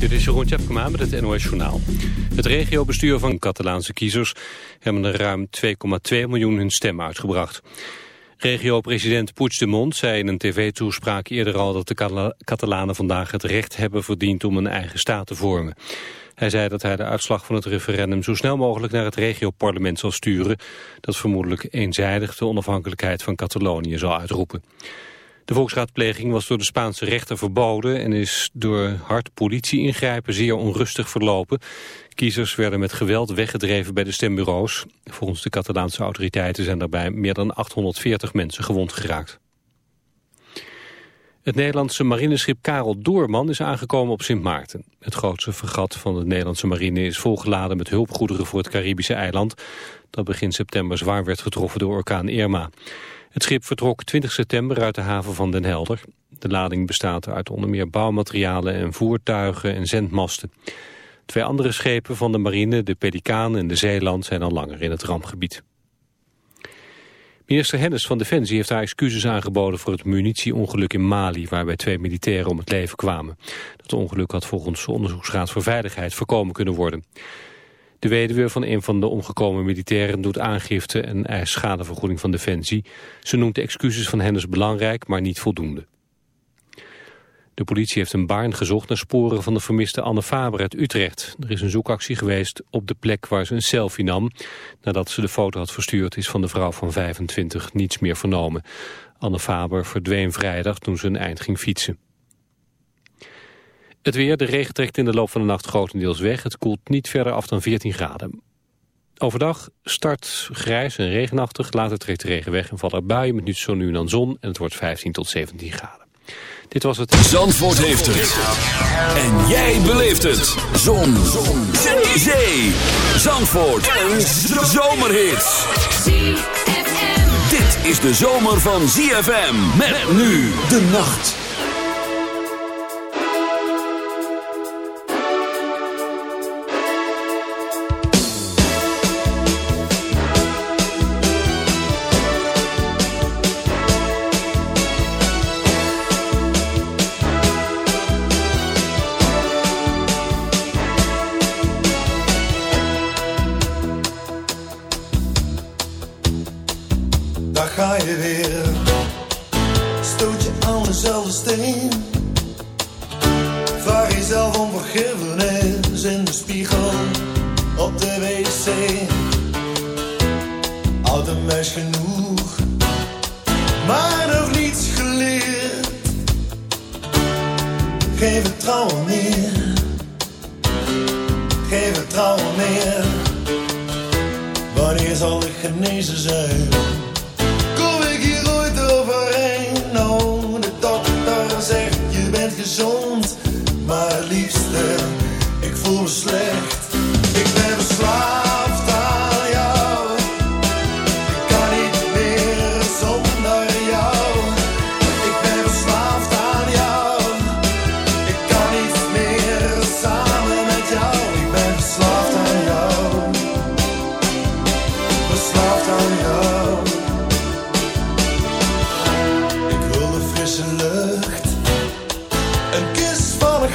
Dit is Jeroen Tjepkema met het NOS Journaal. Het regiobestuur van Catalaanse kiezers hebben er ruim 2,2 miljoen hun stem uitgebracht. Regio-president Puigdemont zei in een tv-toespraak eerder al dat de Catalanen vandaag het recht hebben verdiend om een eigen staat te vormen. Hij zei dat hij de uitslag van het referendum zo snel mogelijk naar het regioparlement zal sturen, dat vermoedelijk eenzijdig de onafhankelijkheid van Catalonië zal uitroepen. De volksraadpleging was door de Spaanse rechter verboden en is door hard politie-ingrijpen zeer onrustig verlopen. Kiezers werden met geweld weggedreven bij de stembureaus. Volgens de Catalaanse autoriteiten zijn daarbij meer dan 840 mensen gewond geraakt. Het Nederlandse marineschip Karel Doorman is aangekomen op Sint Maarten. Het grootste vergat van de Nederlandse marine is volgeladen met hulpgoederen voor het Caribische eiland... dat begin september zwaar werd getroffen door orkaan Irma. Het schip vertrok 20 september uit de haven van Den Helder. De lading bestaat uit onder meer bouwmaterialen en voertuigen en zendmasten. Twee andere schepen van de marine, de Pelikaan en de Zeeland, zijn al langer in het rampgebied. Minister Hennis van Defensie heeft haar excuses aangeboden voor het munitieongeluk in Mali, waarbij twee militairen om het leven kwamen. Dat ongeluk had volgens de Onderzoeksraad voor Veiligheid voorkomen kunnen worden. De weduwe van een van de omgekomen militairen doet aangifte en eist schadevergoeding van Defensie. Ze noemt de excuses van Hennis belangrijk, maar niet voldoende. De politie heeft een baarn gezocht naar sporen van de vermiste Anne Faber uit Utrecht. Er is een zoekactie geweest op de plek waar ze een selfie nam. Nadat ze de foto had verstuurd is van de vrouw van 25 niets meer vernomen. Anne Faber verdween vrijdag toen ze een eind ging fietsen. Het weer, de regen trekt in de loop van de nacht grotendeels weg. Het koelt niet verder af dan 14 graden. Overdag start grijs en regenachtig. Later trekt de regen weg en valt er buien met nu zo nu en dan zon. En het wordt 15 tot 17 graden. Dit was het... Zandvoort heeft het. En jij beleeft het. Zon. zon. Zee. Zandvoort. Een zomerhit. Dit is de zomer van ZFM. Met nu de nacht.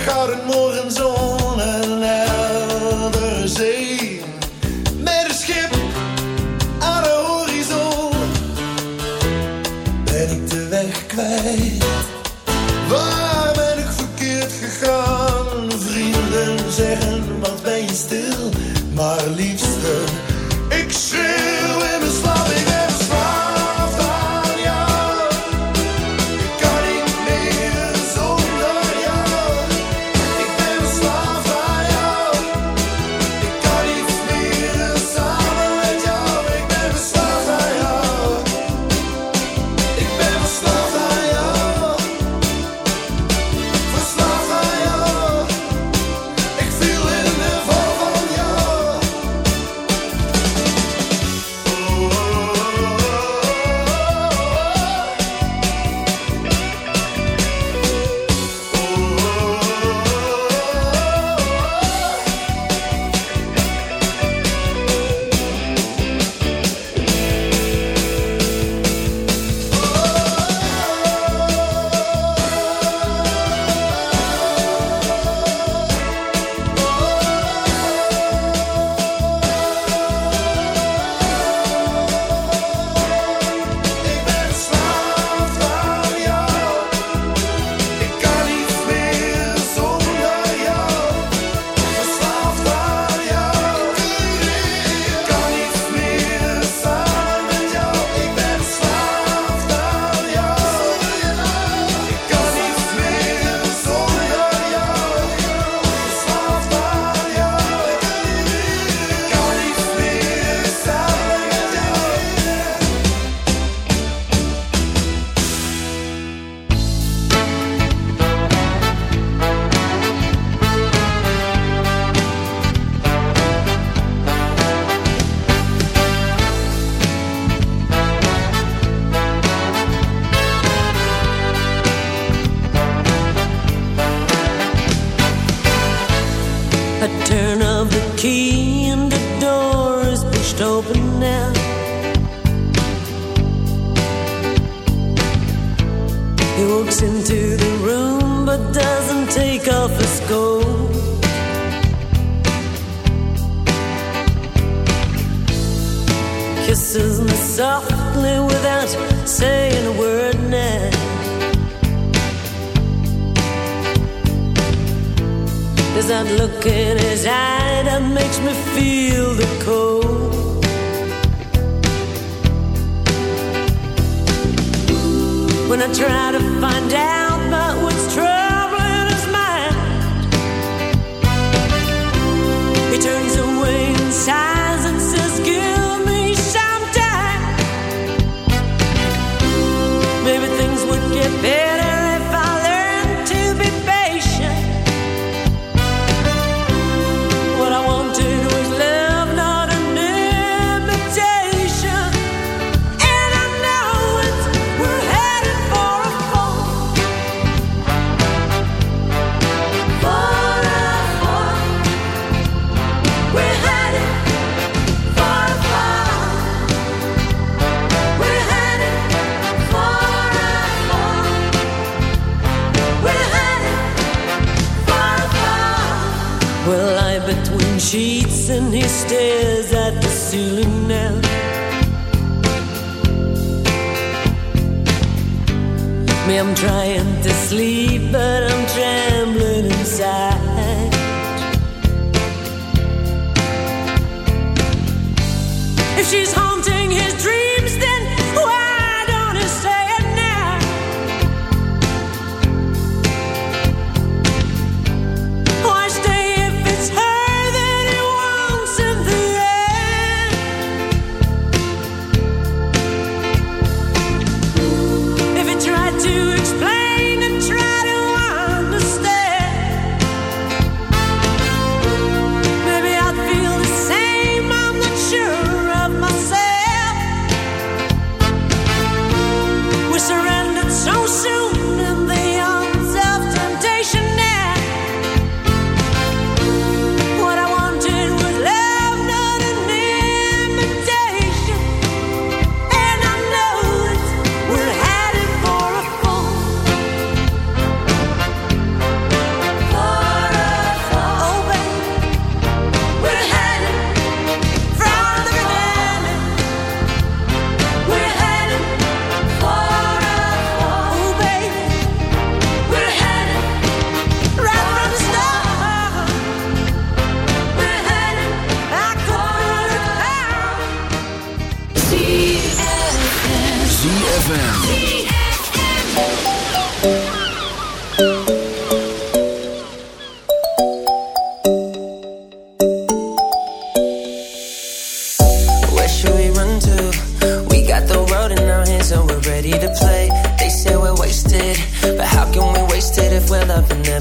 Gouden morgenzon en heldere zee. Well, lie between sheets and he stares at the ceiling now. Me, I'm trying to sleep, but I'm trembling inside. If she's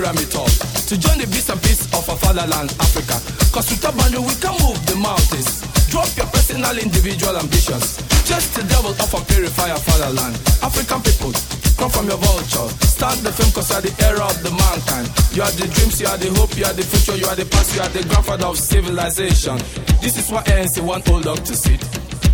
Pyramid top to join the beast and peace of our fatherland, Africa. Cause with a boundary we can move the mountains. Drop your personal, individual ambitions. Just the devil of a purifier fatherland. African people, come from your vulture. Start the film cause you are the era of the mankind. You are the dreams, you are the hope, you are the future, you are the past, you are the grandfather of civilization. This is why ANC want old dog to sit.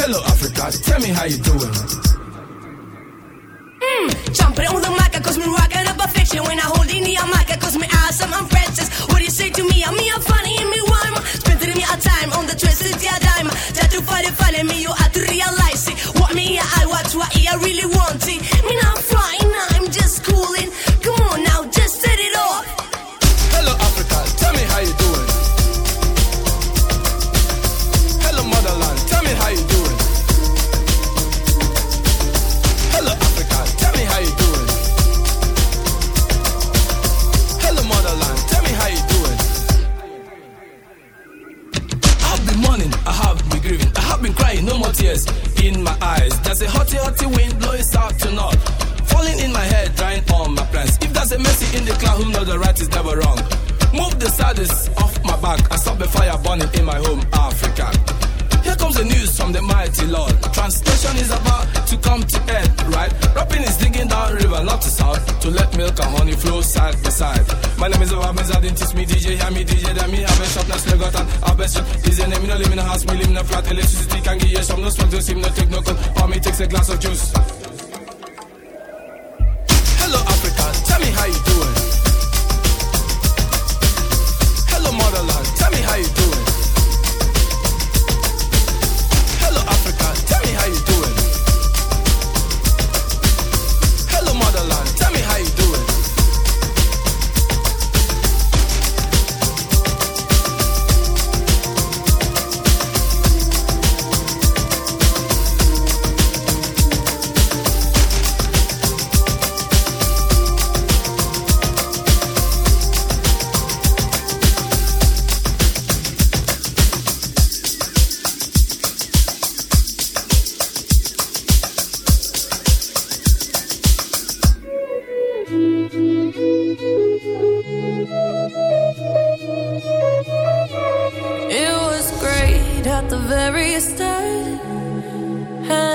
Hello, Africa, tell me how you doing. Hmm. Jumping on the mic, cause me rocking up a fiction. When I hold in the mic, cause me awesome, I'm princess. What do you say to me? I'm me, I'm funny, and me rhyme. Spending me a time on the twisted yeah dime. Try to find it, find me, you have to realize it. What me, I watch, what I really want it.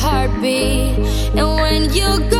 heartbeat. And when you go.